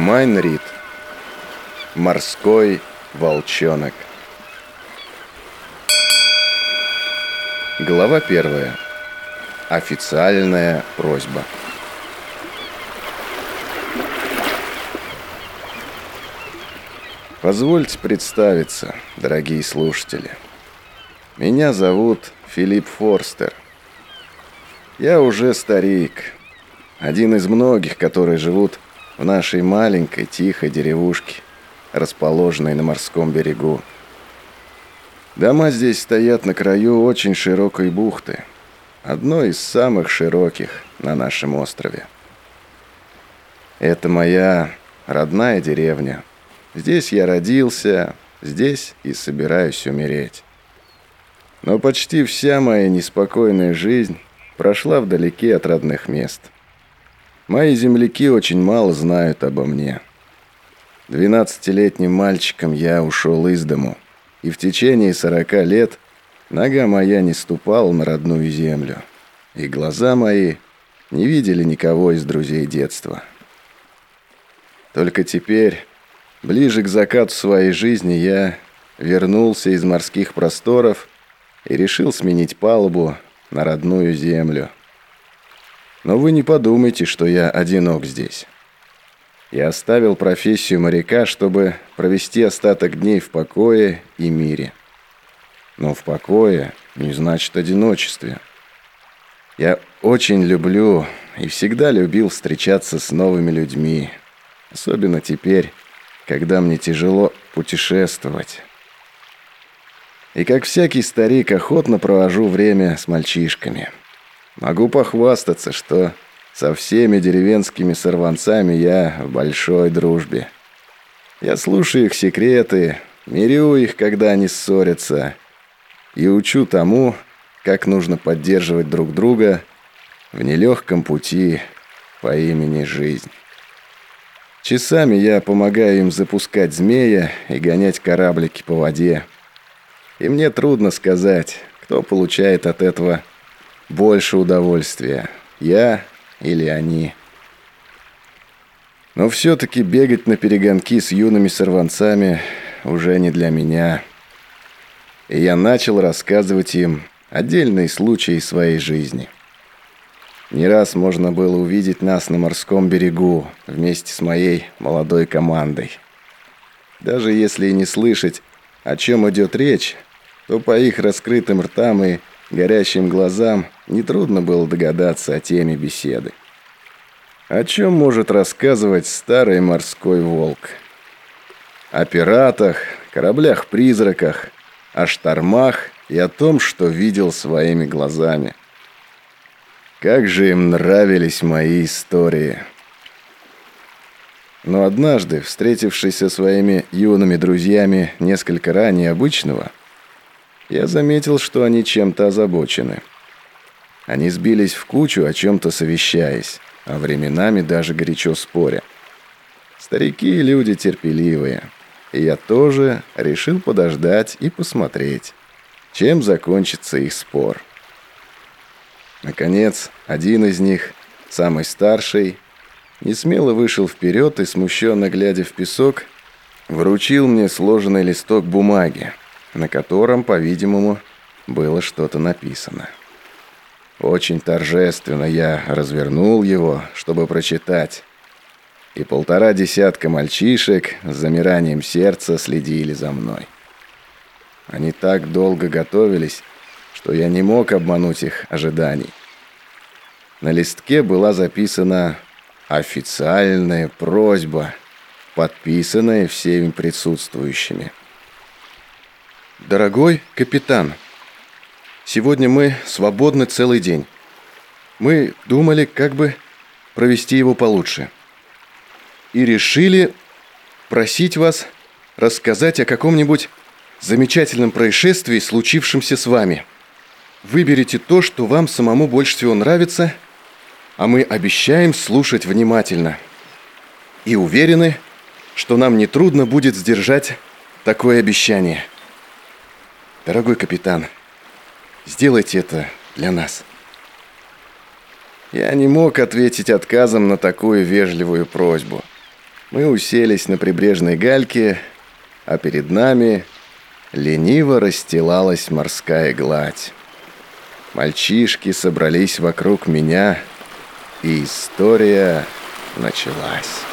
Майнрид. Морской волчонок. Глава первая. Официальная просьба. Позвольте представиться, дорогие слушатели. Меня зовут Филипп Форстер. Я уже старик, один из многих, которые живут в нашей маленькой тихой деревушке, расположенной на морском берегу. Дома здесь стоят на краю очень широкой бухты, одной из самых широких на нашем острове. Это моя родная деревня. Здесь я родился, здесь и собираюсь умереть. Но почти вся моя неспокойная жизнь прошла вдалеке от родных мест. Мои земляки очень мало знают обо мне. Двенадцатилетним мальчиком я ушел из дому, и в течение сорока лет нога моя не ступала на родную землю, и глаза мои не видели никого из друзей детства. Только теперь, ближе к закату своей жизни, я вернулся из морских просторов и решил сменить палубу на родную землю. Но вы не подумайте, что я одинок здесь. Я оставил профессию моряка, чтобы провести остаток дней в покое и мире. Но в покое не значит одиночестве. Я очень люблю и всегда любил встречаться с новыми людьми. Особенно теперь, когда мне тяжело путешествовать. И как всякий старик, охотно провожу время с мальчишками. Могу похвастаться, что со всеми деревенскими сорванцами я в большой дружбе. Я слушаю их секреты, мирю их, когда они ссорятся, и учу тому, как нужно поддерживать друг друга в нелегком пути по имени жизнь. Часами я помогаю им запускать змея и гонять кораблики по воде. И мне трудно сказать, кто получает от этого больше удовольствия, я или они. Но все-таки бегать на перегонки с юными сорванцами уже не для меня. И я начал рассказывать им отдельные случаи своей жизни. Не раз можно было увидеть нас на морском берегу вместе с моей молодой командой. Даже если и не слышать, о чем идет речь, то по их раскрытым ртам и горящим глазам нетрудно было догадаться о теме беседы. О чем может рассказывать старый морской волк? О пиратах, кораблях-призраках, о штормах и о том, что видел своими глазами. Как же им нравились мои истории. Но однажды, встретившись со своими юными друзьями несколько ранее обычного, я заметил, что они чем-то озабочены. Они сбились в кучу, о чем-то совещаясь, а временами даже горячо споря. Старики и люди терпеливые. И я тоже решил подождать и посмотреть, чем закончится их спор. Наконец, один из них, самый старший, несмело вышел вперед и, смущенно глядя в песок, вручил мне сложенный листок бумаги, на котором, по-видимому, было что-то написано. Очень торжественно я развернул его, чтобы прочитать. И полтора десятка мальчишек с замиранием сердца следили за мной. Они так долго готовились, что я не мог обмануть их ожиданий. На листке была записана официальная просьба, подписанная всеми присутствующими. Дорогой капитан, сегодня мы свободны целый день. Мы думали, как бы провести его получше. И решили просить вас рассказать о каком-нибудь замечательном происшествии, случившемся с вами. Выберите то, что вам самому больше всего нравится, а мы обещаем слушать внимательно. И уверены, что нам нетрудно будет сдержать такое обещание. Дорогой капитан, сделайте это для нас. Я не мог ответить отказом на такую вежливую просьбу. Мы уселись на прибрежной гальке, а перед нами лениво расстилалась морская гладь. Мальчишки собрались вокруг меня, и история началась.